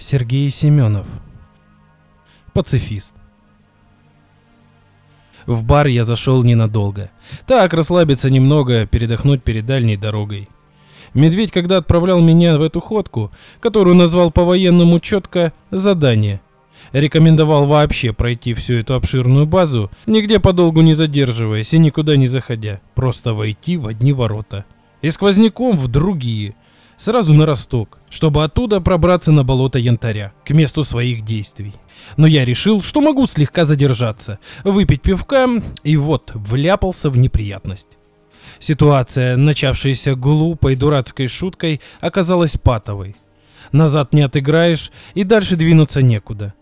Сергей Семенов. Пацифист. В бар я зашел ненадолго. Так, расслабиться немного, передохнуть перед дальней дорогой. Медведь, когда отправлял меня в эту ходку, которую назвал по-военному четко «задание», рекомендовал вообще пройти всю эту обширную базу, нигде подолгу не задерживаясь и никуда не заходя, просто войти в одни ворота. И сквозняком в другие, сразу на росток, чтобы оттуда пробраться на болото янтаря, к месту своих действий. Но я решил, что могу слегка задержаться, выпить пивка, и вот вляпался в неприятность. Ситуация, начавшаяся глупой дурацкой шуткой, оказалась патовой. Назад не отыграешь, и дальше двинуться некуда.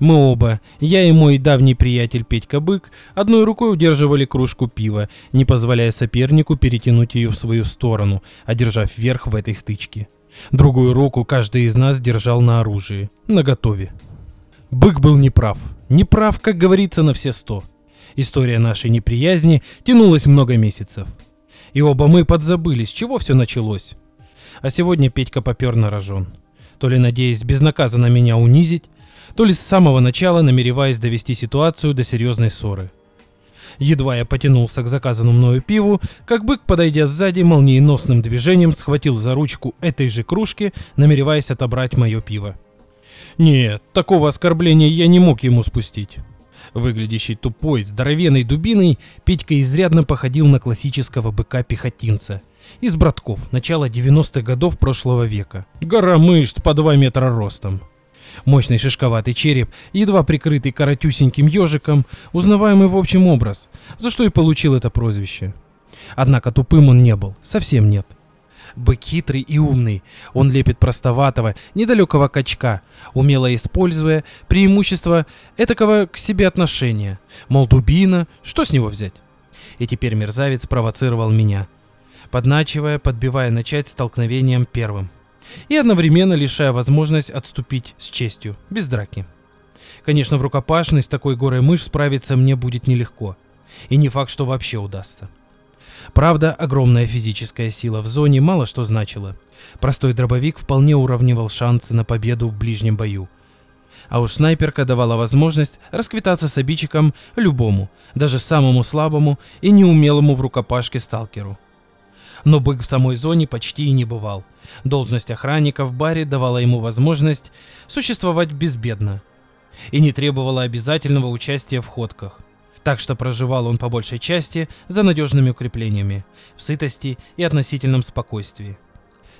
Мы оба, я и мой давний приятель Петька Бык, одной рукой удерживали кружку пива, не позволяя сопернику перетянуть ее в свою сторону, одержав верх в этой стычке. Другую руку каждый из нас держал на оружии, наготове. Бык был неправ. Неправ, как говорится, на все сто. История нашей неприязни тянулась много месяцев. И оба мы подзабыли, с чего все началось. А сегодня Петька попер на рожон. То ли надеясь безнаказанно меня унизить, то ли с самого начала намереваясь довести ситуацию до серьезной ссоры. Едва я потянулся к заказанному мною пиву, как бык, подойдя сзади, молниеносным движением схватил за ручку этой же кружки, намереваясь отобрать мое пиво. Нет, такого оскорбления я не мог ему спустить. Выглядящий тупой, здоровенной дубиной, Петька изрядно походил на классического быка-пехотинца. Из братков, начала 90-х годов прошлого века. Гора мышц по 2 метра ростом. Мощный шишковатый череп, едва прикрытый коротюсеньким ежиком, узнаваемый в общем образ, за что и получил это прозвище. Однако тупым он не был, совсем нет. Бык хитрый и умный, он лепит простоватого, недалекого качка, умело используя преимущество этакого к себе отношения. Мол, дубина, что с него взять? И теперь мерзавец провоцировал меня, подначивая, подбивая начать столкновением первым и одновременно лишая возможность отступить с честью, без драки. Конечно, в рукопашной с такой горой мышь справиться мне будет нелегко. И не факт, что вообще удастся. Правда, огромная физическая сила в зоне мало что значила. Простой дробовик вполне уравнивал шансы на победу в ближнем бою. А уж снайперка давала возможность расквитаться с обидчиком любому, даже самому слабому и неумелому в рукопашке сталкеру но бык в самой зоне почти и не бывал. Должность охранника в баре давала ему возможность существовать безбедно и не требовала обязательного участия в ходках. Так что проживал он по большей части за надежными укреплениями, в сытости и относительном спокойствии.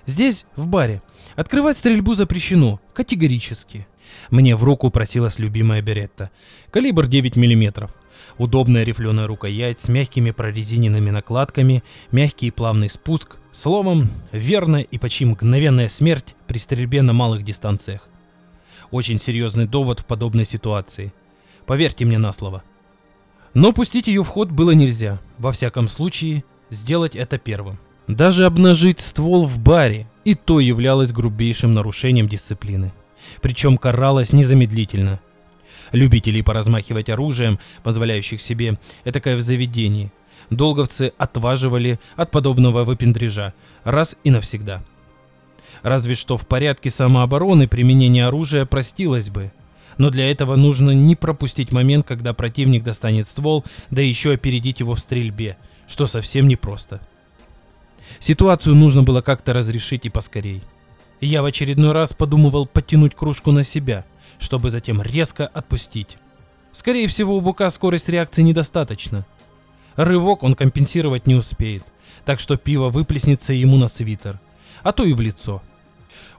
Здесь, в баре, открывать стрельбу запрещено, категорически. Мне в руку просилась любимая беретта, калибр 9 мм, удобная рифленая рукоять с мягкими прорезиненными накладками, мягкий и плавный спуск, словом, верная и почти мгновенная смерть при стрельбе на малых дистанциях. Очень серьезный довод в подобной ситуации. Поверьте мне на слово. Но пустить ее в ход было нельзя, во всяком случае, сделать это первым. Даже обнажить ствол в баре и то являлось грубейшим нарушением дисциплины. Причем каралось незамедлительно – любителей поразмахивать оружием, позволяющих себе этакое в заведении. Долговцы отваживали от подобного выпендрежа раз и навсегда. Разве что в порядке самообороны применение оружия простилось бы. Но для этого нужно не пропустить момент, когда противник достанет ствол, да еще опередить его в стрельбе, что совсем непросто. Ситуацию нужно было как-то разрешить и поскорей. я в очередной раз подумывал подтянуть кружку на себя – чтобы затем резко отпустить. Скорее всего, у Бука скорость реакции недостаточно. Рывок он компенсировать не успеет, так что пиво выплеснется ему на свитер, а то и в лицо.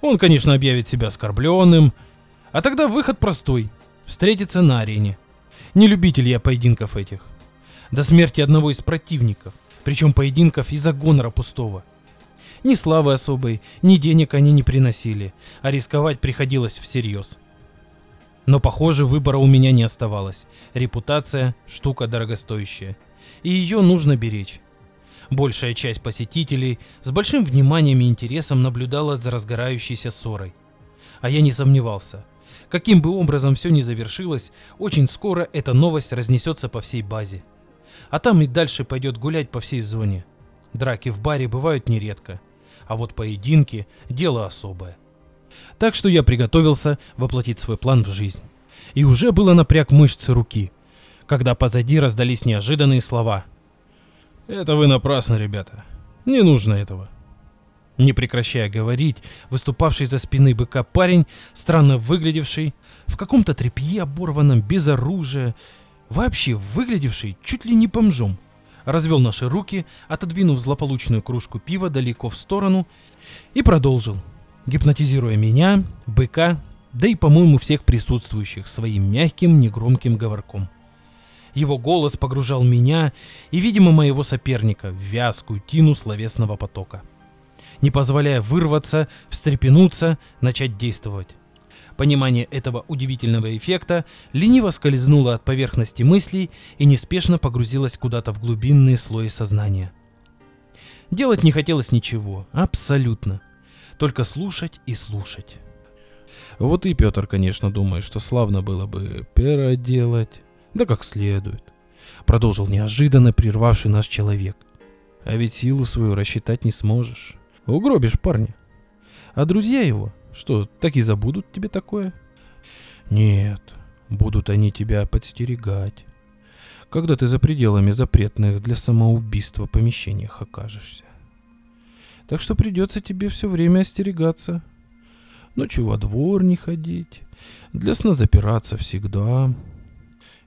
Он, конечно, объявит себя оскорбленным, а тогда выход простой – встретиться на арене. Не любитель я поединков этих. До смерти одного из противников, причем поединков из-за гонора пустого. Ни славы особой, ни денег они не приносили, а рисковать приходилось всерьез. Но, похоже, выбора у меня не оставалось. Репутация – штука дорогостоящая. И ее нужно беречь. Большая часть посетителей с большим вниманием и интересом наблюдала за разгорающейся ссорой. А я не сомневался. Каким бы образом все ни завершилось, очень скоро эта новость разнесется по всей базе. А там и дальше пойдет гулять по всей зоне. Драки в баре бывают нередко. А вот поединки – дело особое. Так что я приготовился воплотить свой план в жизнь. И уже было напряг мышцы руки, когда позади раздались неожиданные слова. «Это вы напрасно, ребята. Не нужно этого». Не прекращая говорить, выступавший за спины быка парень, странно выглядевший, в каком-то тряпье оборванном, без оружия, вообще выглядевший чуть ли не бомжом, развел наши руки, отодвинув злополучную кружку пива далеко в сторону и продолжил, гипнотизируя меня, быка, да и, по-моему, всех присутствующих своим мягким, негромким говорком. Его голос погружал меня и, видимо, моего соперника в вязкую тину словесного потока, не позволяя вырваться, встрепенуться, начать действовать. Понимание этого удивительного эффекта лениво скользнуло от поверхности мыслей и неспешно погрузилось куда-то в глубинные слои сознания. Делать не хотелось ничего, абсолютно. Только слушать и слушать. Вот и Петр, конечно, думает, что славно было бы переделать, да как следует. Продолжил неожиданно прервавший наш человек. А ведь силу свою рассчитать не сможешь. Угробишь парня. А друзья его, что, так и забудут тебе такое? Нет, будут они тебя подстерегать. Когда ты за пределами запретных для самоубийства помещениях окажешься. Так что придется тебе все время остерегаться. Ночью во двор не ходить, для сна запираться всегда.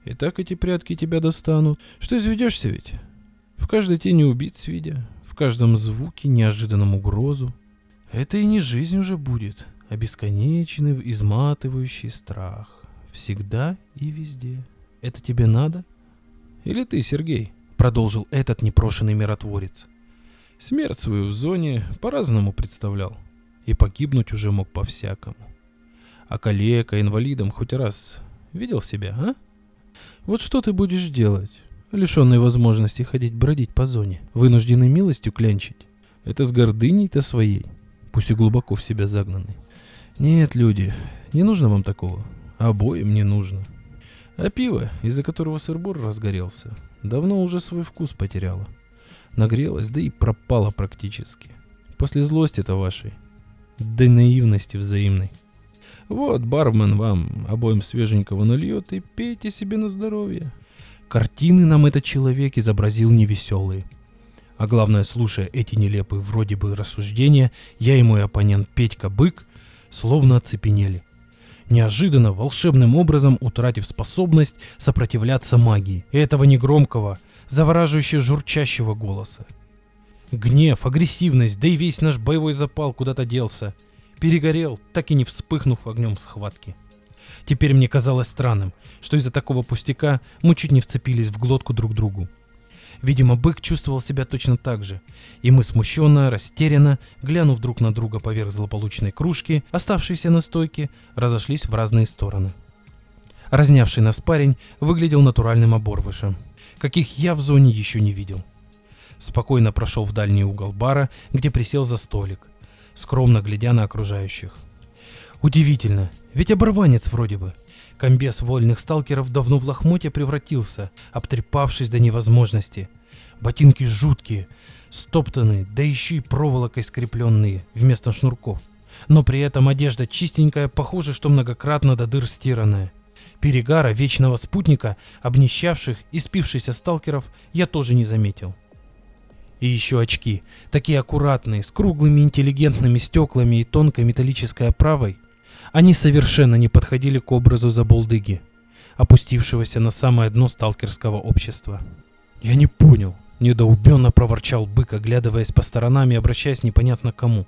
И так эти прятки тебя достанут. Что изведешься ведь? В каждой тени убийц видя, в каждом звуке неожиданном угрозу. Это и не жизнь уже будет, а бесконечный, изматывающий страх. Всегда и везде. Это тебе надо? Или ты, Сергей? Продолжил этот непрошенный миротворец. Смерть свою в зоне по-разному представлял. И погибнуть уже мог по-всякому. А калека, инвалидом хоть раз видел себя, а? Вот что ты будешь делать, лишенный возможности ходить бродить по зоне, вынужденный милостью клянчить? Это с гордыней-то своей, пусть и глубоко в себя загнанный. Нет, люди, не нужно вам такого. Обоим не нужно. А пиво, из-за которого сырбор разгорелся, давно уже свой вкус потеряло. Нагрелось, да и пропало практически. После злости-то вашей. Да и наивности взаимной. Вот бармен вам обоим свеженького нальет и пейте себе на здоровье. Картины нам этот человек изобразил невеселые. А главное, слушая эти нелепые вроде бы рассуждения, я и мой оппонент Петька Бык словно оцепенели. Неожиданно, волшебным образом утратив способность сопротивляться магии, и этого негромкого, завораживающе журчащего голоса. Гнев, агрессивность, да и весь наш боевой запал куда-то делся. Перегорел, так и не вспыхнув огнем схватки. Теперь мне казалось странным, что из-за такого пустяка мы чуть не вцепились в глотку друг другу. Видимо, бык чувствовал себя точно так же, и мы смущенно, растерянно, глянув друг на друга поверх злополучной кружки, оставшейся на стойке, разошлись в разные стороны. Разнявший нас парень выглядел натуральным оборвышем, каких я в зоне еще не видел. Спокойно прошел в дальний угол бара, где присел за столик, скромно глядя на окружающих. Удивительно, ведь оборванец вроде бы, Комбез вольных сталкеров давно в лохмотье превратился, обтрепавшись до невозможности. Ботинки жуткие, стоптанные, да еще и проволокой скрепленные вместо шнурков. Но при этом одежда чистенькая, похоже, что многократно до дыр стиранная. Перегара вечного спутника, обнищавших и спившихся сталкеров, я тоже не заметил. И еще очки, такие аккуратные, с круглыми интеллигентными стеклами и тонкой металлической оправой – они совершенно не подходили к образу забулдыги, опустившегося на самое дно сталкерского общества. «Я не понял», — недоубенно проворчал бык, оглядываясь по сторонам и обращаясь непонятно кому.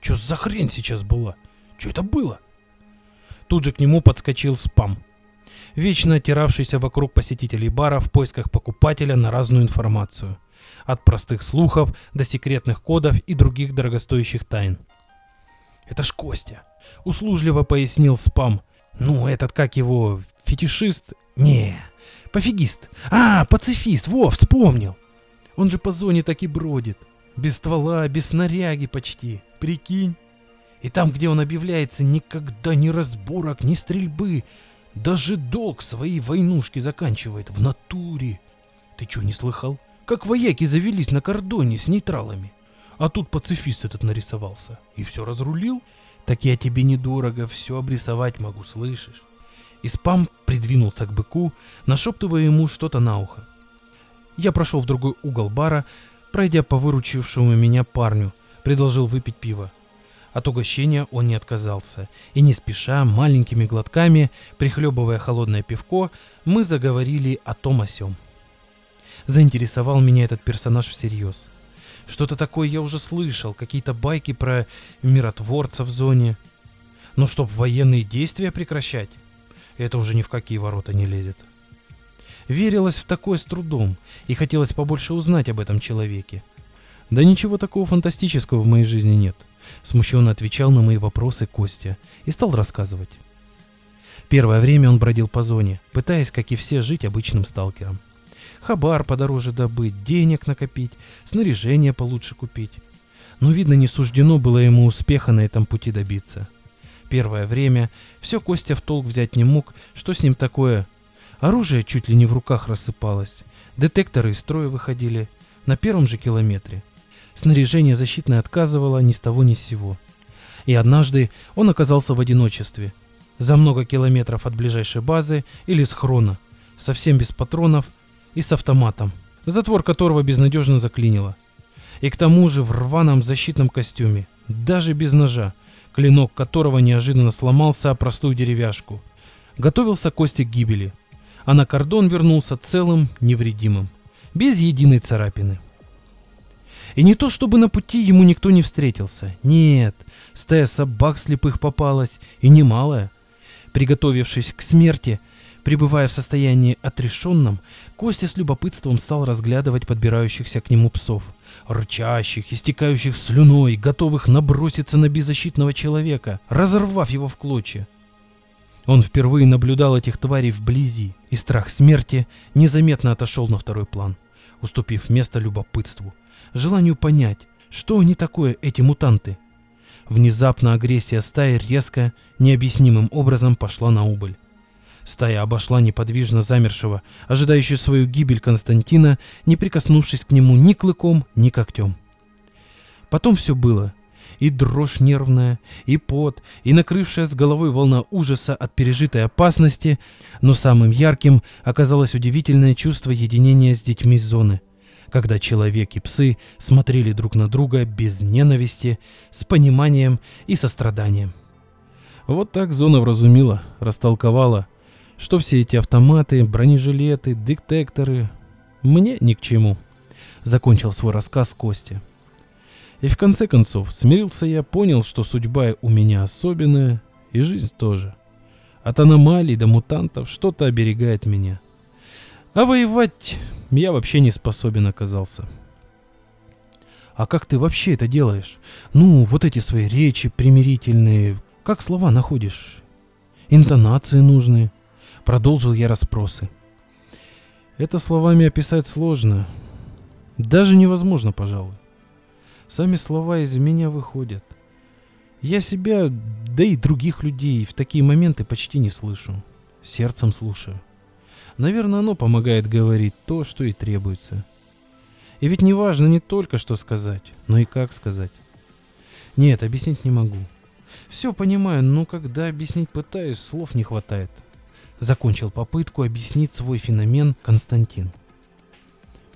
«Чё за хрень сейчас была? Чё это было?» Тут же к нему подскочил спам, вечно оттиравшийся вокруг посетителей бара в поисках покупателя на разную информацию, от простых слухов до секретных кодов и других дорогостоящих тайн. «Это ж Костя», — услужливо пояснил спам. «Ну, этот как его, фетишист? Не, пофигист. А, пацифист, во, вспомнил. Он же по зоне так и бродит. Без ствола, без снаряги почти. Прикинь. И там, где он объявляется, никогда ни разборок, ни стрельбы. Даже долг своей войнушки заканчивает в натуре. Ты что, не слыхал? Как вояки завелись на кордоне с нейтралами. А тут пацифист этот нарисовался. И все разрулил. Так я тебе недорого все обрисовать могу, слышишь? И спам придвинулся к быку, нашептывая ему что-то на ухо. Я прошел в другой угол бара, пройдя по выручившему меня парню, предложил выпить пиво. От угощения он не отказался, и не спеша, маленькими глотками, прихлебывая холодное пивко, мы заговорили о том о сём. Заинтересовал меня этот персонаж всерьез. Что-то такое я уже слышал, какие-то байки про миротворца в зоне. Но чтоб военные действия прекращать, это уже ни в какие ворота не лезет. Верилось в такое с трудом, и хотелось побольше узнать об этом человеке. Да ничего такого фантастического в моей жизни нет. Смущенно отвечал на мои вопросы Костя и стал рассказывать. Первое время он бродил по зоне, пытаясь, как и все, жить обычным сталкером. Хабар подороже добыть, денег накопить, снаряжение получше купить. Но, видно, не суждено было ему успеха на этом пути добиться. Первое время все Костя в толк взять не мог, что с ним такое. Оружие чуть ли не в руках рассыпалось, детекторы из строя выходили на первом же километре. Снаряжение защитное отказывало ни с того ни с сего. И однажды он оказался в одиночестве, за много километров от ближайшей базы или схрона, совсем без патронов и с автоматом, затвор которого безнадежно заклинило. И к тому же в рваном защитном костюме, даже без ножа, клинок которого неожиданно сломался о простую деревяшку. Готовился Костя к гибели, а на кордон вернулся целым, невредимым, без единой царапины. И не то, чтобы на пути ему никто не встретился. Нет, стая собак слепых попалась, и немалая. Приготовившись к смерти, пребывая в состоянии отрешенном, Костя с любопытством стал разглядывать подбирающихся к нему псов, рычащих, истекающих слюной, готовых наброситься на беззащитного человека, разорвав его в клочья. Он впервые наблюдал этих тварей вблизи, и страх смерти незаметно отошел на второй план, уступив место любопытству, желанию понять, что они такое, эти мутанты. Внезапно агрессия стаи резко, необъяснимым образом пошла на убыль. Стая обошла неподвижно замершего, ожидающую свою гибель Константина, не прикоснувшись к нему ни клыком, ни когтем. Потом все было. И дрожь нервная, и пот, и накрывшая с головой волна ужаса от пережитой опасности, но самым ярким оказалось удивительное чувство единения с детьми зоны, когда человек и псы смотрели друг на друга без ненависти, с пониманием и состраданием. Вот так зона вразумила, растолковала, что все эти автоматы, бронежилеты, детекторы мне ни к чему. Закончил свой рассказ Костя. И в конце концов, смирился я, понял, что судьба у меня особенная, и жизнь тоже. От аномалий до мутантов что-то оберегает меня. А воевать я вообще не способен оказался. А как ты вообще это делаешь? Ну, вот эти свои речи примирительные, как слова находишь? Интонации нужные. Продолжил я расспросы. Это словами описать сложно. Даже невозможно, пожалуй. Сами слова из меня выходят. Я себя, да и других людей в такие моменты почти не слышу. Сердцем слушаю. Наверное, оно помогает говорить то, что и требуется. И ведь не важно не только что сказать, но и как сказать. Нет, объяснить не могу. Все понимаю, но когда объяснить пытаюсь, слов не хватает. Закончил попытку объяснить свой феномен Константин.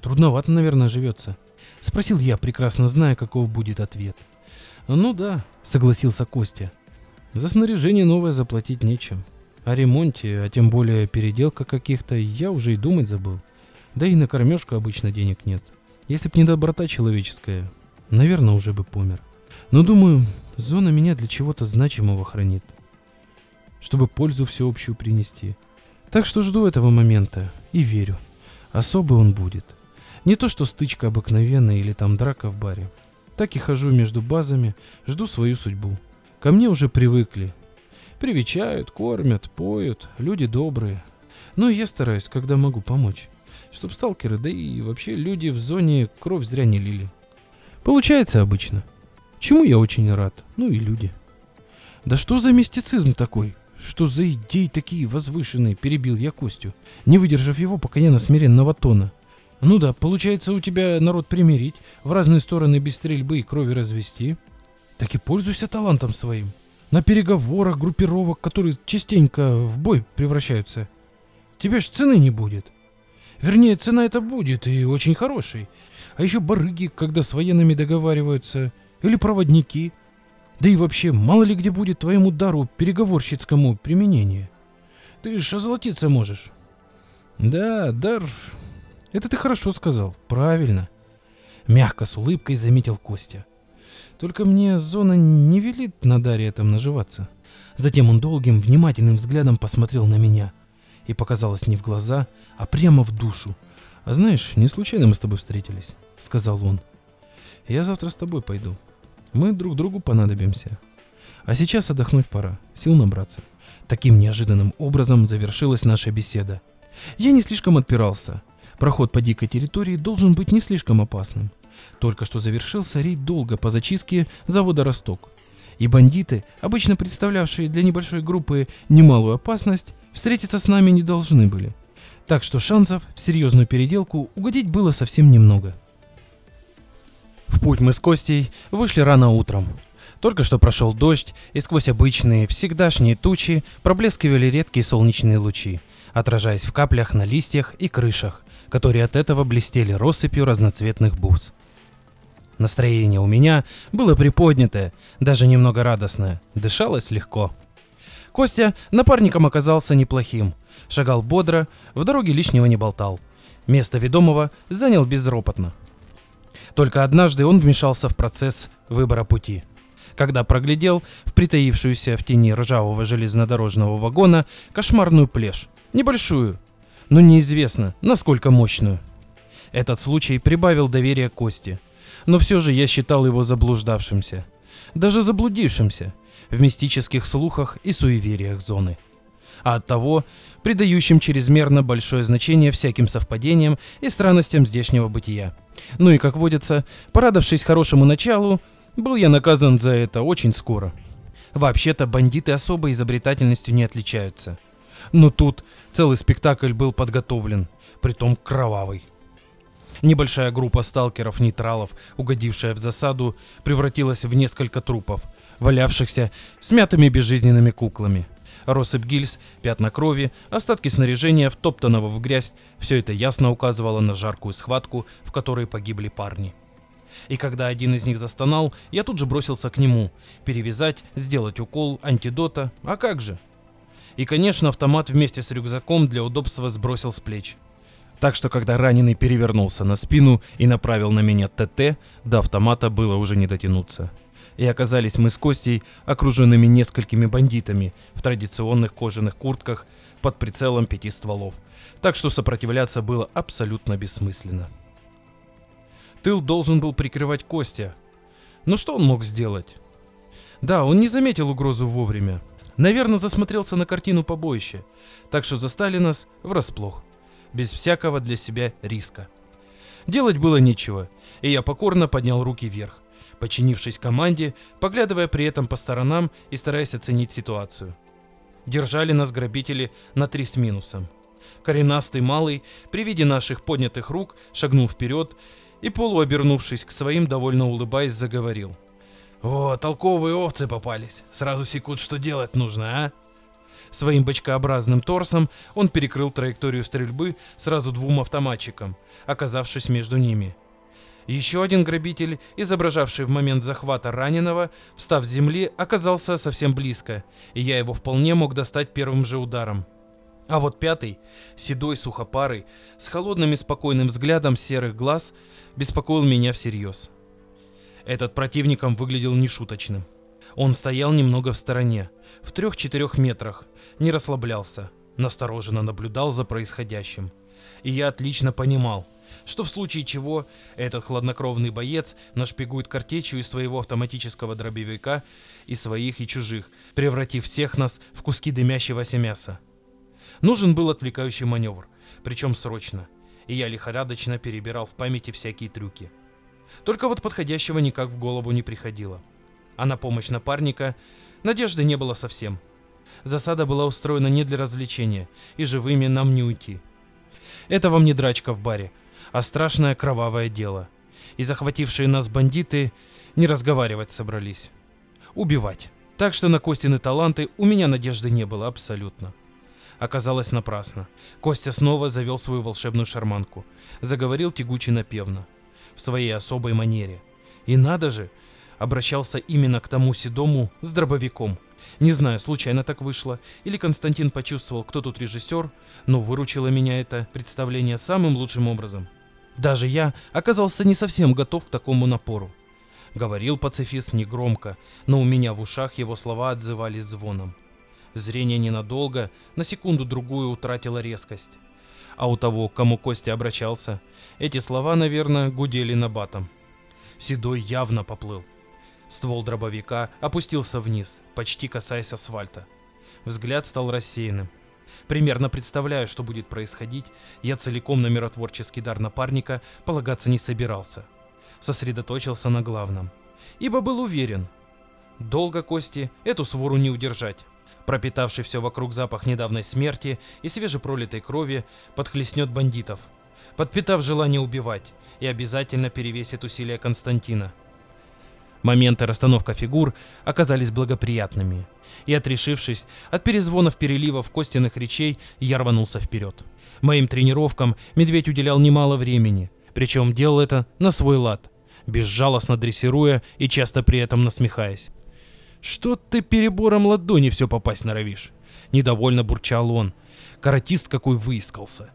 Трудновато, наверное, живется. Спросил я, прекрасно зная, каков будет ответ. Ну да, согласился Костя. За снаряжение новое заплатить нечем. О ремонте, а тем более переделка каких-то, я уже и думать забыл. Да и на кормежку обычно денег нет. Если б не доброта человеческая, наверное, уже бы помер. Но думаю, зона меня для чего-то значимого хранит чтобы пользу всеобщую принести. Так что жду этого момента и верю. Особый он будет. Не то что стычка обыкновенная или там драка в баре. Так и хожу между базами, жду свою судьбу. Ко мне уже привыкли. Привечают, кормят, поют, люди добрые. Ну и я стараюсь, когда могу помочь. Чтоб сталкеры, да и вообще люди в зоне кровь зря не лили. Получается обычно. Чему я очень рад. Ну и люди. Да что за мистицизм такой? Что за идеи такие возвышенные, перебил я Костю, не выдержав его покоенно смиренного тона. Ну да, получается у тебя народ примирить, в разные стороны без стрельбы и крови развести. Так и пользуйся талантом своим. На переговорах группировок, которые частенько в бой превращаются. Тебе ж цены не будет. Вернее, цена это будет, и очень хорошей. А еще барыги, когда с военными договариваются, или проводники. Да и вообще, мало ли где будет твоему дару переговорщицкому применение. Ты ж озолотиться можешь. Да, дар... Это ты хорошо сказал, правильно. Мягко, с улыбкой заметил Костя. Только мне зона не велит на даре этом наживаться. Затем он долгим, внимательным взглядом посмотрел на меня. И показалось не в глаза, а прямо в душу. «А знаешь, не случайно мы с тобой встретились», — сказал он. «Я завтра с тобой пойду. Мы друг другу понадобимся. А сейчас отдохнуть пора, сил набраться». Таким неожиданным образом завершилась наша беседа. Я не слишком отпирался. Проход по дикой территории должен быть не слишком опасным. Только что завершился рейд долго по зачистке завода «Росток». И бандиты, обычно представлявшие для небольшой группы немалую опасность, встретиться с нами не должны были. Так что шансов в серьезную переделку угодить было совсем немного. В путь мы с Костей вышли рано утром. Только что прошел дождь, и сквозь обычные, всегдашние тучи проблескивали редкие солнечные лучи, отражаясь в каплях на листьях и крышах, которые от этого блестели россыпью разноцветных бус. Настроение у меня было приподнятое, даже немного радостное, дышалось легко. Костя напарником оказался неплохим, шагал бодро, в дороге лишнего не болтал. Место ведомого занял безропотно. Только однажды он вмешался в процесс выбора пути. Когда проглядел в притаившуюся в тени ржавого железнодорожного вагона кошмарную плешь. Небольшую, но неизвестно, насколько мощную. Этот случай прибавил доверия Кости – но все же я считал его заблуждавшимся, даже заблудившимся в мистических слухах и суевериях зоны. А оттого придающим чрезмерно большое значение всяким совпадениям и странностям здешнего бытия. Ну и, как водится, порадовавшись хорошему началу, был я наказан за это очень скоро. Вообще-то бандиты особой изобретательностью не отличаются. Но тут целый спектакль был подготовлен, притом кровавый. Небольшая группа сталкеров-нейтралов, угодившая в засаду, превратилась в несколько трупов, валявшихся смятыми безжизненными куклами. Россыпь гильз, пятна крови, остатки снаряжения, втоптанного в грязь – все это ясно указывало на жаркую схватку, в которой погибли парни. И когда один из них застонал, я тут же бросился к нему. Перевязать, сделать укол, антидота, а как же? И, конечно, автомат вместе с рюкзаком для удобства сбросил с плеч. Так что, когда раненый перевернулся на спину и направил на меня ТТ, до автомата было уже не дотянуться. И оказались мы с Костей окруженными несколькими бандитами в традиционных кожаных куртках под прицелом пяти стволов. Так что сопротивляться было абсолютно бессмысленно. Тыл должен был прикрывать Костя. Но что он мог сделать? Да, он не заметил угрозу вовремя. Наверное, засмотрелся на картину побоища. Так что застали нас врасплох без всякого для себя риска. Делать было нечего, и я покорно поднял руки вверх, подчинившись команде, поглядывая при этом по сторонам и стараясь оценить ситуацию. Держали нас грабители на три с минусом. Коренастый малый при виде наших поднятых рук шагнул вперед и, полуобернувшись к своим, довольно улыбаясь, заговорил. «О, толковые овцы попались. Сразу секут, что делать нужно, а?» Своим бочкообразным торсом он перекрыл траекторию стрельбы сразу двум автоматчикам, оказавшись между ними. Еще один грабитель, изображавший в момент захвата раненого, встав с земли, оказался совсем близко, и я его вполне мог достать первым же ударом. А вот пятый, седой, сухопарый, с холодным и спокойным взглядом серых глаз, беспокоил меня всерьез. Этот противником выглядел нешуточным. Он стоял немного в стороне, в трех-четырех метрах, не расслаблялся, настороженно наблюдал за происходящим. И я отлично понимал, что в случае чего этот хладнокровный боец нашпигует картечью из своего автоматического дробовика и своих, и чужих, превратив всех нас в куски дымящегося мяса. Нужен был отвлекающий маневр, причем срочно, и я лихорадочно перебирал в памяти всякие трюки. Только вот подходящего никак в голову не приходило. А на помощь напарника надежды не было совсем. Засада была устроена не для развлечения, и живыми нам не уйти. Это вам не драчка в баре, а страшное кровавое дело. И захватившие нас бандиты не разговаривать собрались. Убивать. Так что на Костины таланты у меня надежды не было абсолютно. Оказалось напрасно. Костя снова завел свою волшебную шарманку. Заговорил тягуче напевно. В своей особой манере. И надо же, обращался именно к тому седому с дробовиком. Не знаю, случайно так вышло, или Константин почувствовал, кто тут режиссер, но выручило меня это представление самым лучшим образом. Даже я оказался не совсем готов к такому напору. Говорил пацифист негромко, но у меня в ушах его слова отзывались звоном. Зрение ненадолго, на секунду-другую утратило резкость. А у того, к кому Костя обращался, эти слова, наверное, гудели на батом. Седой явно поплыл. Ствол дробовика опустился вниз, почти касаясь асфальта. Взгляд стал рассеянным. Примерно представляя, что будет происходить, я целиком на миротворческий дар напарника полагаться не собирался. Сосредоточился на главном. Ибо был уверен, долго Кости эту свору не удержать. Пропитавший все вокруг запах недавней смерти и свежепролитой крови подхлестнет бандитов, подпитав желание убивать, и обязательно перевесит усилия Константина. Моменты расстановка фигур оказались благоприятными. И отрешившись от перезвонов переливов костяных речей, я рванулся вперед. Моим тренировкам медведь уделял немало времени, причем делал это на свой лад, безжалостно дрессируя и часто при этом насмехаясь. «Что ты перебором ладони все попасть норовишь?» Недовольно бурчал он. Каратист какой выискался.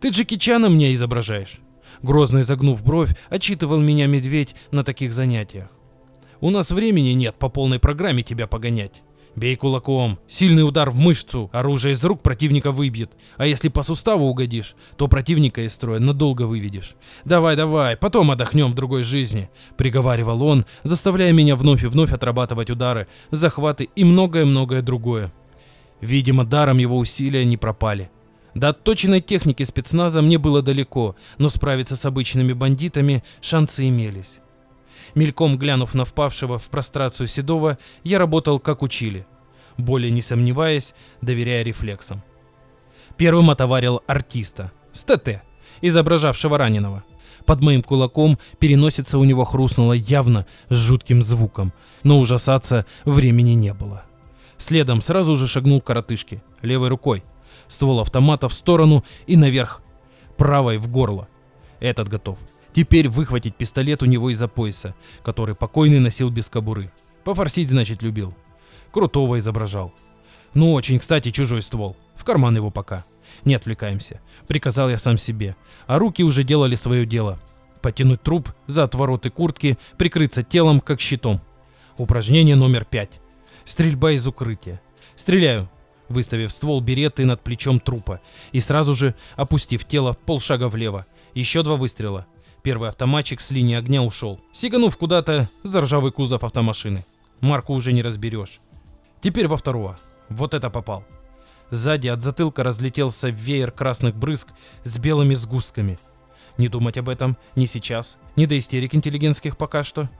«Ты Джеки Чана мне изображаешь?» Грозно изогнув бровь, отчитывал меня медведь на таких занятиях. У нас времени нет по полной программе тебя погонять. Бей кулаком, сильный удар в мышцу, оружие из рук противника выбьет. А если по суставу угодишь, то противника из строя надолго выведешь. Давай, давай, потом отдохнем в другой жизни, приговаривал он, заставляя меня вновь и вновь отрабатывать удары, захваты и многое-многое другое. Видимо, даром его усилия не пропали. До отточенной техники спецназа мне было далеко, но справиться с обычными бандитами шансы имелись. Мельком глянув на впавшего в прострацию Седова, я работал как учили, более не сомневаясь, доверяя рефлексам. Первым отоварил артиста, с ТТ, изображавшего раненого. Под моим кулаком переносица у него хрустнула явно с жутким звуком, но ужасаться времени не было. Следом сразу же шагнул к коротышке, левой рукой, ствол автомата в сторону и наверх, правой в горло. Этот готов. Теперь выхватить пистолет у него из-за пояса, который покойный носил без кобуры. Пофорсить, значит, любил. Крутого изображал. Ну, очень, кстати, чужой ствол. В карман его пока. Не отвлекаемся. Приказал я сам себе. А руки уже делали свое дело. Потянуть труп за отвороты куртки, прикрыться телом, как щитом. Упражнение номер пять. Стрельба из укрытия. Стреляю, выставив ствол береты над плечом трупа и сразу же опустив тело полшага влево. Еще два выстрела. Первый автоматчик с линии огня ушел, сиганув куда-то за ржавый кузов автомашины. Марку уже не разберешь. Теперь во второго. Вот это попал. Сзади от затылка разлетелся веер красных брызг с белыми сгустками. Не думать об этом ни сейчас, ни до истерик интеллигентских пока что.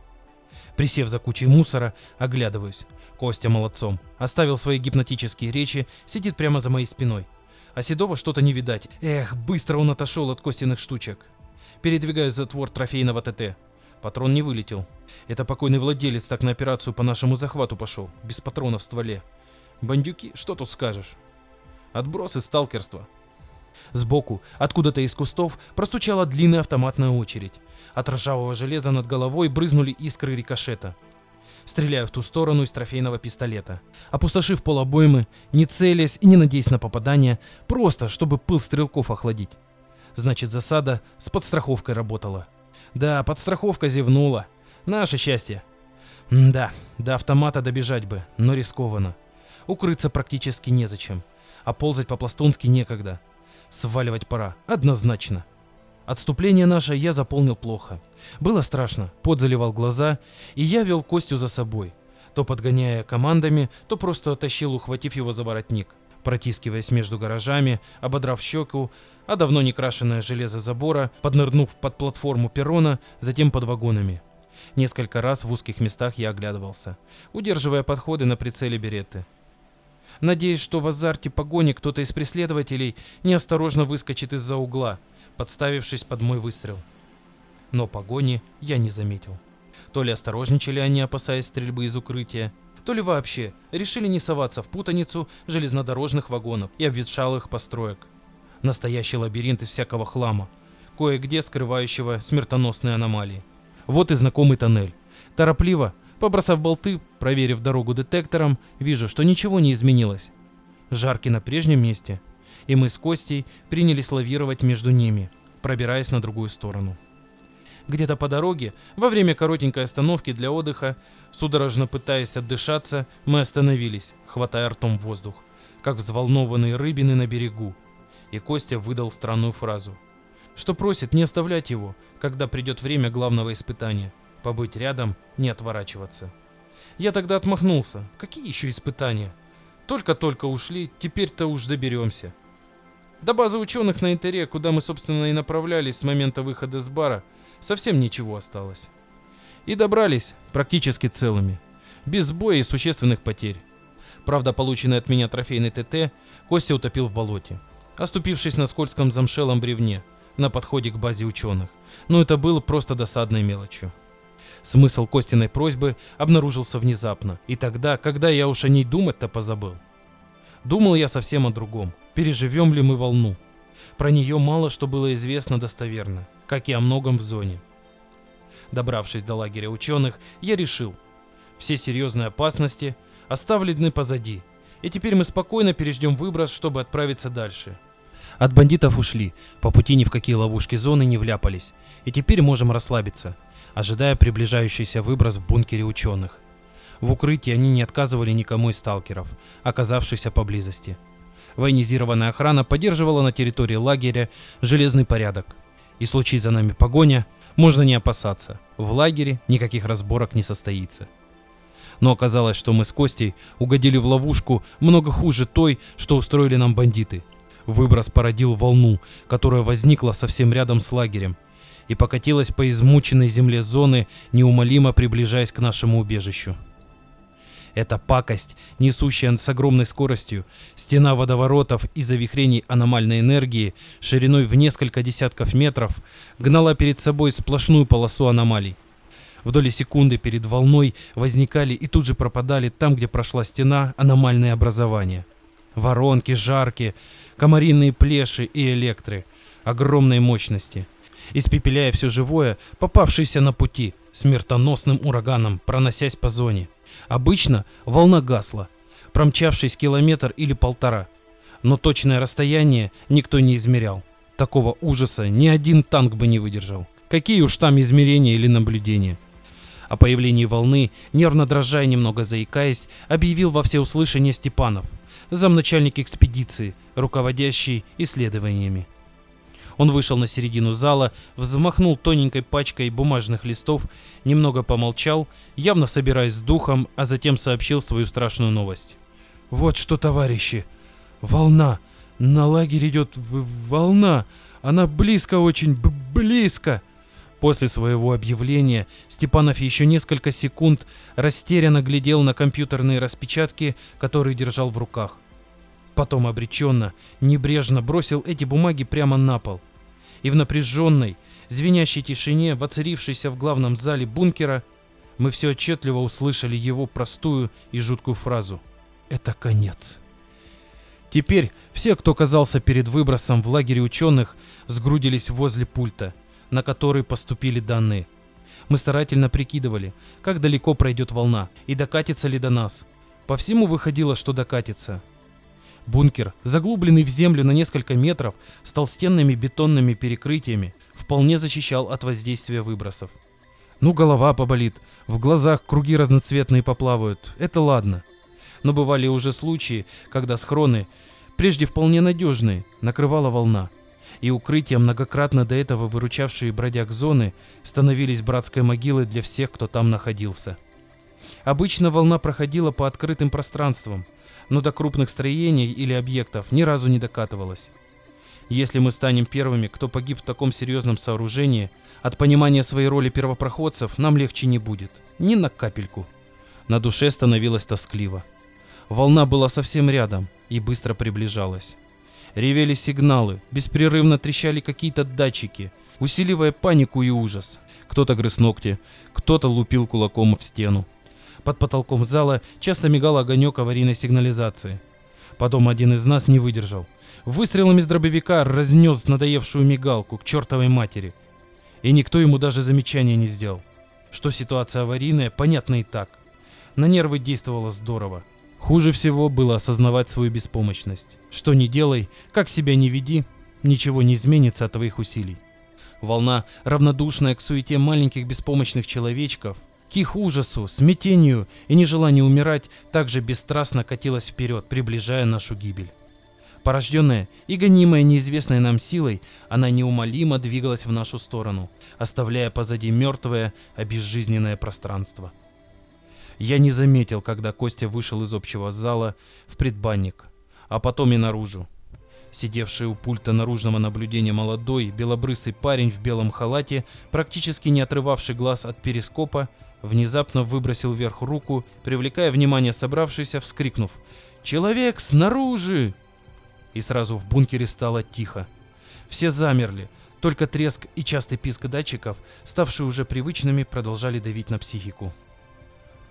Присев за кучей мусора, оглядываюсь. Костя молодцом. Оставил свои гипнотические речи, сидит прямо за моей спиной. А Седова что-то не видать. Эх, быстро он отошел от Костиных штучек. Передвигаю затвор трофейного ТТ. Патрон не вылетел. Это покойный владелец так на операцию по нашему захвату пошел, без патрона в стволе. Бандюки, что тут скажешь? Отбросы сталкерства. Сбоку, откуда-то из кустов, простучала длинная автоматная очередь. От ржавого железа над головой брызнули искры рикошета. Стреляю в ту сторону из трофейного пистолета. Опустошив пол обоймы, не целясь и не надеясь на попадание, просто чтобы пыл стрелков охладить. Значит, засада с подстраховкой работала. Да, подстраховка зевнула. Наше счастье. М да, до автомата добежать бы, но рискованно. Укрыться практически незачем. А ползать по-пластунски некогда. Сваливать пора, однозначно. Отступление наше я заполнил плохо. Было страшно, пот заливал глаза, и я вел Костю за собой. То подгоняя командами, то просто тащил, ухватив его за воротник. Протискиваясь между гаражами, ободрав щеку, а давно не крашенное железо забора, поднырнув под платформу перрона, затем под вагонами. Несколько раз в узких местах я оглядывался, удерживая подходы на прицеле береты. Надеясь, что в азарте погони кто-то из преследователей неосторожно выскочит из-за угла, подставившись под мой выстрел. Но погони я не заметил. То ли осторожничали они, опасаясь стрельбы из укрытия, то ли вообще решили не соваться в путаницу железнодорожных вагонов и обветшалых построек. Настоящий лабиринт из всякого хлама, кое-где скрывающего смертоносные аномалии. Вот и знакомый тоннель. Торопливо, побросав болты, проверив дорогу детектором, вижу, что ничего не изменилось. Жарки на прежнем месте, и мы с Костей принялись лавировать между ними, пробираясь на другую сторону. Где-то по дороге, во время коротенькой остановки для отдыха, судорожно пытаясь отдышаться, мы остановились, хватая ртом воздух, как взволнованные рыбины на берегу. И Костя выдал странную фразу, что просит не оставлять его, когда придет время главного испытания, побыть рядом, не отворачиваться. Я тогда отмахнулся. Какие еще испытания? Только-только ушли, теперь-то уж доберемся. До базы ученых на Интере, куда мы, собственно, и направлялись с момента выхода с бара, совсем ничего осталось. И добрались практически целыми, без боя и существенных потерь. Правда, полученный от меня трофейный ТТ Костя утопил в болоте, оступившись на скользком замшелом бревне на подходе к базе ученых. Но это было просто досадной мелочью. Смысл Костиной просьбы обнаружился внезапно, и тогда, когда я уж о ней думать-то позабыл. Думал я совсем о другом. Переживем ли мы волну? Про нее мало что было известно достоверно как и о многом в зоне. Добравшись до лагеря ученых, я решил, все серьезные опасности оставлены позади, и теперь мы спокойно переждем выброс, чтобы отправиться дальше. От бандитов ушли, по пути ни в какие ловушки зоны не вляпались, и теперь можем расслабиться, ожидая приближающийся выброс в бункере ученых. В укрытии они не отказывали никому из сталкеров, оказавшихся поблизости. Военизированная охрана поддерживала на территории лагеря железный порядок, и случись за нами погоня, можно не опасаться. В лагере никаких разборок не состоится. Но оказалось, что мы с Костей угодили в ловушку много хуже той, что устроили нам бандиты. Выброс породил волну, которая возникла совсем рядом с лагерем и покатилась по измученной земле зоны, неумолимо приближаясь к нашему убежищу. Эта пакость, несущая с огромной скоростью, стена водоворотов и завихрений аномальной энергии, шириной в несколько десятков метров, гнала перед собой сплошную полосу аномалий. В доли секунды перед волной возникали и тут же пропадали там, где прошла стена, аномальные образования. Воронки, жарки, комаринные плеши и электры огромной мощности. Испепеляя все живое, попавшееся на пути, смертоносным ураганом, проносясь по зоне. Обычно волна гасла, промчавшись километр или полтора, но точное расстояние никто не измерял. Такого ужаса ни один танк бы не выдержал. Какие уж там измерения или наблюдения. О появлении волны, нервно дрожа и немного заикаясь, объявил во всеуслышание Степанов, замначальник экспедиции, руководящий исследованиями. Он вышел на середину зала, взмахнул тоненькой пачкой бумажных листов, немного помолчал, явно собираясь с духом, а затем сообщил свою страшную новость. «Вот что, товарищи! Волна! На лагерь идет волна! Она близко очень, близко!» После своего объявления Степанов еще несколько секунд растерянно глядел на компьютерные распечатки, которые держал в руках. Потом обреченно, небрежно бросил эти бумаги прямо на пол и в напряженной, звенящей тишине, воцарившейся в главном зале бункера, мы все отчетливо услышали его простую и жуткую фразу «Это конец». Теперь все, кто оказался перед выбросом в лагере ученых, сгрудились возле пульта, на который поступили данные. Мы старательно прикидывали, как далеко пройдет волна и докатится ли до нас. По всему выходило, что докатится. Бункер, заглубленный в землю на несколько метров, с толстенными бетонными перекрытиями, вполне защищал от воздействия выбросов. Ну, голова поболит, в глазах круги разноцветные поплавают, это ладно. Но бывали уже случаи, когда схроны, прежде вполне надежные, накрывала волна. И укрытия, многократно до этого выручавшие бродяг зоны, становились братской могилой для всех, кто там находился. Обычно волна проходила по открытым пространствам – но до крупных строений или объектов ни разу не докатывалась. Если мы станем первыми, кто погиб в таком серьезном сооружении, от понимания своей роли первопроходцев нам легче не будет. Ни на капельку. На душе становилось тоскливо. Волна была совсем рядом и быстро приближалась. Ревели сигналы, беспрерывно трещали какие-то датчики, усиливая панику и ужас. Кто-то грыз ногти, кто-то лупил кулаком в стену. Под потолком зала часто мигал огонек аварийной сигнализации. Потом один из нас не выдержал. Выстрелом из дробовика разнес надоевшую мигалку к чертовой матери. И никто ему даже замечания не сделал. Что ситуация аварийная, понятно и так. На нервы действовало здорово. Хуже всего было осознавать свою беспомощность. Что не делай, как себя не веди, ничего не изменится от твоих усилий. Волна, равнодушная к суете маленьких беспомощных человечков, к их ужасу, смятению и нежеланию умирать, также бесстрастно катилась вперед, приближая нашу гибель. Порожденная и гонимая неизвестной нам силой, она неумолимо двигалась в нашу сторону, оставляя позади мертвое, обезжизненное пространство. Я не заметил, когда Костя вышел из общего зала в предбанник, а потом и наружу. Сидевший у пульта наружного наблюдения молодой, белобрысый парень в белом халате, практически не отрывавший глаз от перископа, внезапно выбросил вверх руку, привлекая внимание собравшихся, вскрикнув «Человек снаружи!» И сразу в бункере стало тихо. Все замерли, только треск и частый писк датчиков, ставшие уже привычными, продолжали давить на психику.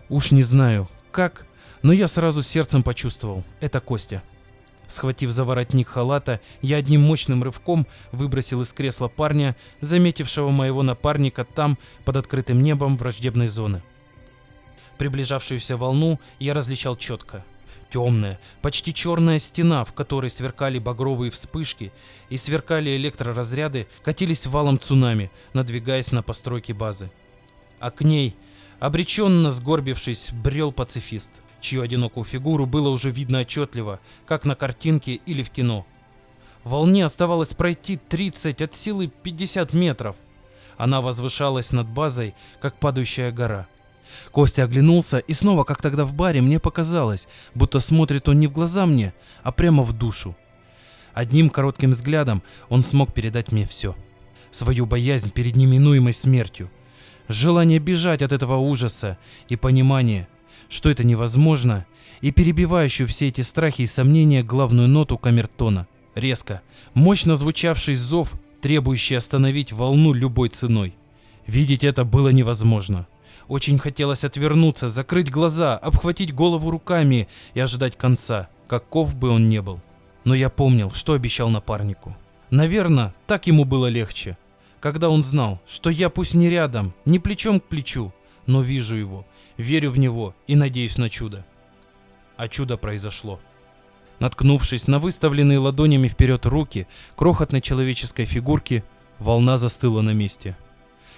Уж не знаю, как, но я сразу сердцем почувствовал – это Костя. Схватив за воротник халата, я одним мощным рывком выбросил из кресла парня, заметившего моего напарника там, под открытым небом враждебной зоны. Приближавшуюся волну я различал четко. Темная, почти черная стена, в которой сверкали багровые вспышки и сверкали электроразряды, катились валом цунами, надвигаясь на постройки базы. А к ней, обреченно сгорбившись, брел пацифист – чью одинокую фигуру было уже видно отчетливо, как на картинке или в кино. Волне оставалось пройти 30 от силы 50 метров. Она возвышалась над базой, как падающая гора. Костя оглянулся, и снова, как тогда в баре, мне показалось, будто смотрит он не в глаза мне, а прямо в душу. Одним коротким взглядом он смог передать мне все. Свою боязнь перед неминуемой смертью, желание бежать от этого ужаса и понимание – что это невозможно, и перебивающую все эти страхи и сомнения главную ноту камертона. Резко, мощно звучавший зов, требующий остановить волну любой ценой. Видеть это было невозможно. Очень хотелось отвернуться, закрыть глаза, обхватить голову руками и ожидать конца, каков бы он ни был. Но я помнил, что обещал напарнику. Наверное, так ему было легче. Когда он знал, что я пусть не рядом, не плечом к плечу, но вижу его, верю в него и надеюсь на чудо. А чудо произошло. Наткнувшись на выставленные ладонями вперед руки крохотной человеческой фигурки, волна застыла на месте.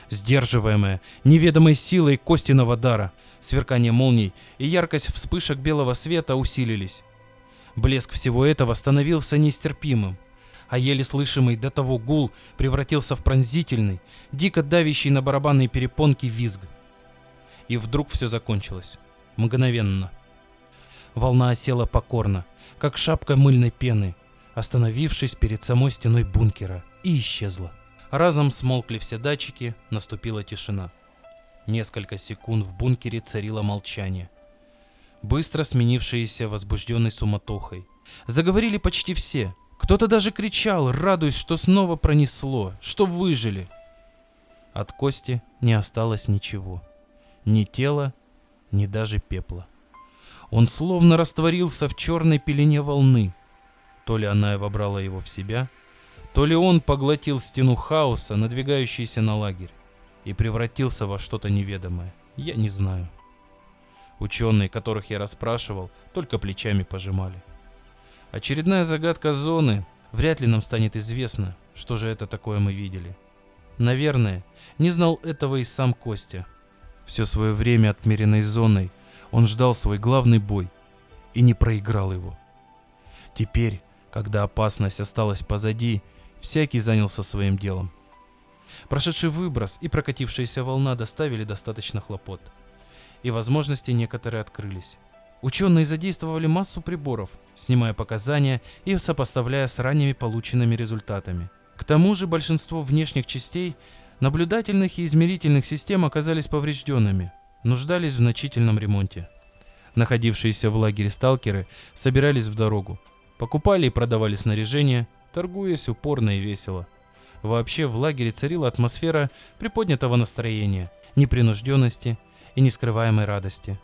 Сдерживаемая неведомой силой Костиного дара, сверкание молний и яркость вспышек белого света усилились. Блеск всего этого становился нестерпимым, а еле слышимый до того гул превратился в пронзительный, дико давящий на барабанные перепонки визг – и вдруг все закончилось. Мгновенно. Волна осела покорно, как шапка мыльной пены, остановившись перед самой стеной бункера, и исчезла. Разом смолкли все датчики, наступила тишина. Несколько секунд в бункере царило молчание, быстро сменившееся возбужденной суматохой. Заговорили почти все. Кто-то даже кричал, радуясь, что снова пронесло, что выжили. От Кости не осталось ничего ни тела, ни даже пепла. Он словно растворился в черной пелене волны. То ли она вобрала его в себя, то ли он поглотил стену хаоса, надвигающейся на лагерь, и превратился во что-то неведомое. Я не знаю. Ученые, которых я расспрашивал, только плечами пожимали. Очередная загадка зоны. Вряд ли нам станет известно, что же это такое мы видели. Наверное, не знал этого и сам Костя. Все свое время отмеренной зоной он ждал свой главный бой и не проиграл его. Теперь, когда опасность осталась позади, всякий занялся своим делом. Прошедший выброс и прокатившаяся волна доставили достаточно хлопот. И возможности некоторые открылись. Ученые задействовали массу приборов, снимая показания и сопоставляя с ранними полученными результатами. К тому же большинство внешних частей Наблюдательных и измерительных систем оказались поврежденными, нуждались в значительном ремонте. Находившиеся в лагере сталкеры собирались в дорогу, покупали и продавали снаряжение, торгуясь упорно и весело. Вообще в лагере царила атмосфера приподнятого настроения, непринужденности и нескрываемой радости.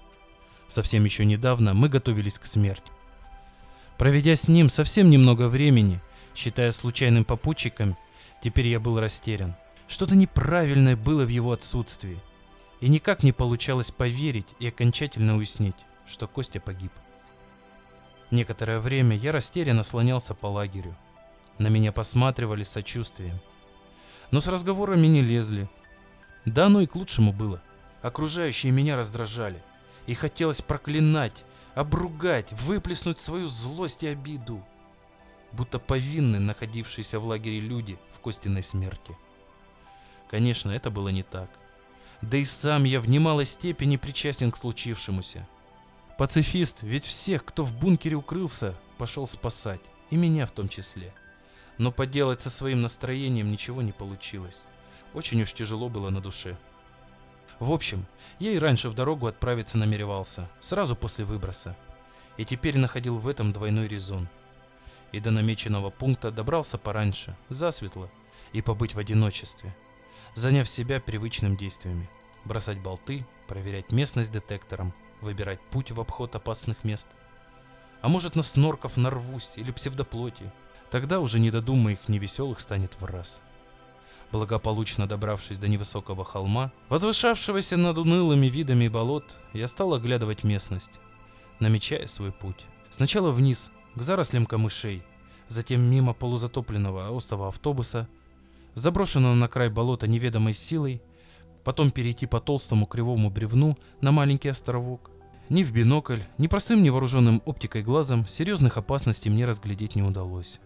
Совсем еще недавно мы готовились к смерти. Проведя с ним совсем немного времени, считая случайным попутчиком, теперь я был растерян. Что-то неправильное было в его отсутствии. И никак не получалось поверить и окончательно уяснить, что Костя погиб. Некоторое время я растерянно слонялся по лагерю. На меня посматривали с сочувствием. Но с разговорами не лезли. Да оно и к лучшему было. Окружающие меня раздражали. И хотелось проклинать, обругать, выплеснуть свою злость и обиду. Будто повинны находившиеся в лагере люди в Костиной смерти. Конечно, это было не так. Да и сам я в немалой степени причастен к случившемуся. Пацифист ведь всех, кто в бункере укрылся, пошел спасать, и меня в том числе. Но поделать со своим настроением ничего не получилось. Очень уж тяжело было на душе. В общем, я и раньше в дорогу отправиться намеревался, сразу после выброса. И теперь находил в этом двойной резон. И до намеченного пункта добрался пораньше, засветло, и побыть в одиночестве, заняв себя привычным действиями. Бросать болты, проверять местность детектором, выбирать путь в обход опасных мест. А может на снорков нарвусь или псевдоплоти, тогда уже не до дум моих невеселых станет в раз. Благополучно добравшись до невысокого холма, возвышавшегося над унылыми видами болот, я стал оглядывать местность, намечая свой путь. Сначала вниз, к зарослям камышей, затем мимо полузатопленного остова автобуса, заброшенного на край болота неведомой силой, потом перейти по толстому кривому бревну на маленький островок. Ни в бинокль, ни простым невооруженным оптикой глазом серьезных опасностей мне разглядеть не удалось.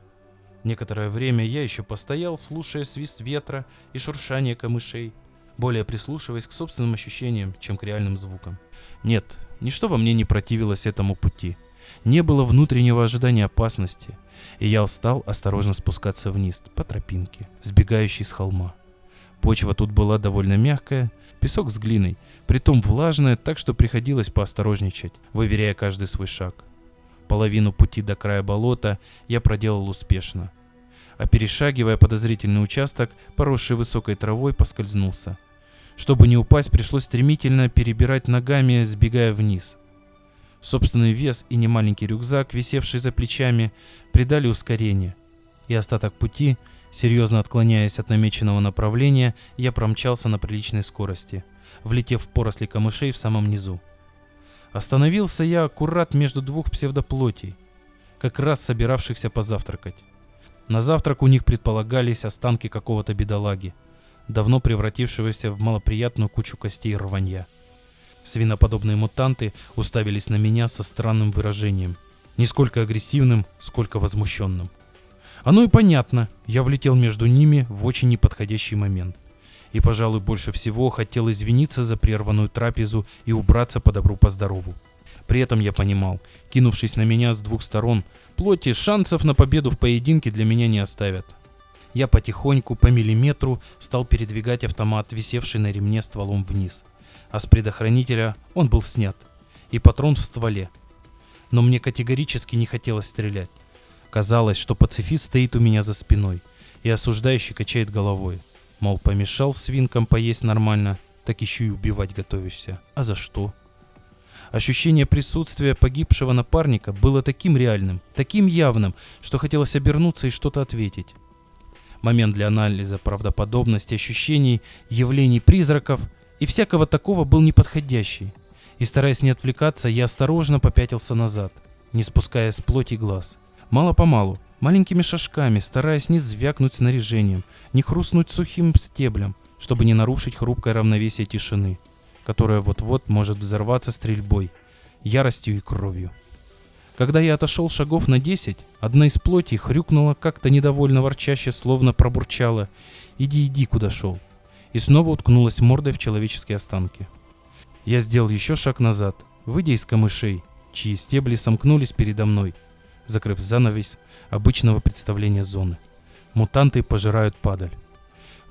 Некоторое время я еще постоял, слушая свист ветра и шуршание камышей, более прислушиваясь к собственным ощущениям, чем к реальным звукам. Нет, ничто во мне не противилось этому пути. Не было внутреннего ожидания опасности, и я стал осторожно спускаться вниз по тропинке, сбегающей с холма. Почва тут была довольно мягкая, песок с глиной, притом влажная, так что приходилось поосторожничать, выверяя каждый свой шаг. Половину пути до края болота я проделал успешно. А перешагивая подозрительный участок, поросший высокой травой, поскользнулся. Чтобы не упасть, пришлось стремительно перебирать ногами, сбегая вниз. Собственный вес и немаленький рюкзак, висевший за плечами, придали ускорение. И остаток пути, серьезно отклоняясь от намеченного направления, я промчался на приличной скорости, влетев в поросли камышей в самом низу. Остановился я аккурат между двух псевдоплотей, как раз собиравшихся позавтракать. На завтрак у них предполагались останки какого-то бедолаги, давно превратившегося в малоприятную кучу костей рванья. Свиноподобные мутанты уставились на меня со странным выражением, не сколько агрессивным, сколько возмущенным. Оно и понятно, я влетел между ними в очень неподходящий момент и, пожалуй, больше всего хотел извиниться за прерванную трапезу и убраться по добру по здорову. При этом я понимал, кинувшись на меня с двух сторон, плоти шансов на победу в поединке для меня не оставят. Я потихоньку, по миллиметру, стал передвигать автомат, висевший на ремне стволом вниз. А с предохранителя он был снят. И патрон в стволе. Но мне категорически не хотелось стрелять. Казалось, что пацифист стоит у меня за спиной и осуждающий качает головой. Мол, помешал свинкам поесть нормально, так еще и убивать готовишься. А за что? Ощущение присутствия погибшего напарника было таким реальным, таким явным, что хотелось обернуться и что-то ответить. Момент для анализа правдоподобности ощущений, явлений призраков и всякого такого был неподходящий. И стараясь не отвлекаться, я осторожно попятился назад, не спуская с плоти глаз. Мало-помалу, маленькими шажками, стараясь не звякнуть снаряжением, не хрустнуть сухим стеблем, чтобы не нарушить хрупкое равновесие тишины, которая вот-вот может взорваться стрельбой, яростью и кровью. Когда я отошел шагов на десять, одна из плоти хрюкнула как-то недовольно ворчаще, словно пробурчала «Иди, иди, куда шел», и снова уткнулась мордой в человеческие останки. Я сделал еще шаг назад, выйдя из камышей, чьи стебли сомкнулись передо мной, закрыв занавес обычного представления зоны. Мутанты пожирают падаль.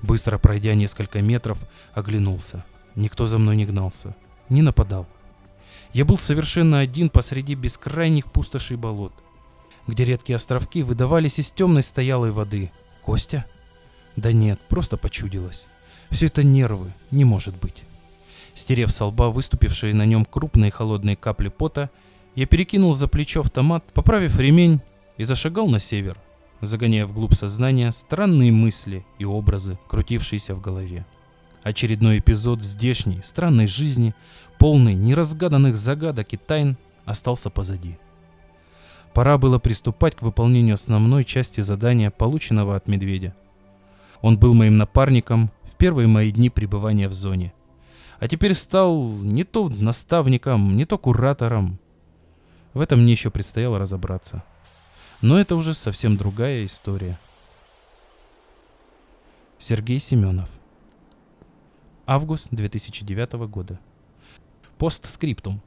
Быстро пройдя несколько метров, оглянулся. Никто за мной не гнался, не нападал. Я был совершенно один посреди бескрайних пустошей болот, где редкие островки выдавались из темной стоялой воды. Костя? Да нет, просто почудилось. Все это нервы, не может быть. Стерев со лба выступившие на нем крупные холодные капли пота, я перекинул за плечо автомат, поправив ремень, и зашагал на север, загоняя вглубь сознания странные мысли и образы, крутившиеся в голове. Очередной эпизод здешней, странной жизни, полный неразгаданных загадок и тайн, остался позади. Пора было приступать к выполнению основной части задания, полученного от медведя. Он был моим напарником первые мои дни пребывания в зоне. А теперь стал не то наставником, не то куратором. В этом мне еще предстояло разобраться. Но это уже совсем другая история. Сергей Семенов. Август 2009 года. Постскриптум.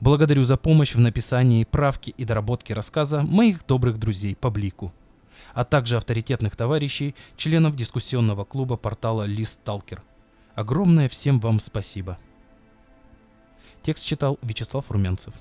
Благодарю за помощь в написании, правки и доработке рассказа моих добрых друзей по Блику, а также авторитетных товарищей, членов дискуссионного клуба портала Лист Сталкер. Огромное всем вам спасибо. Текст читал Вячеслав Румянцев.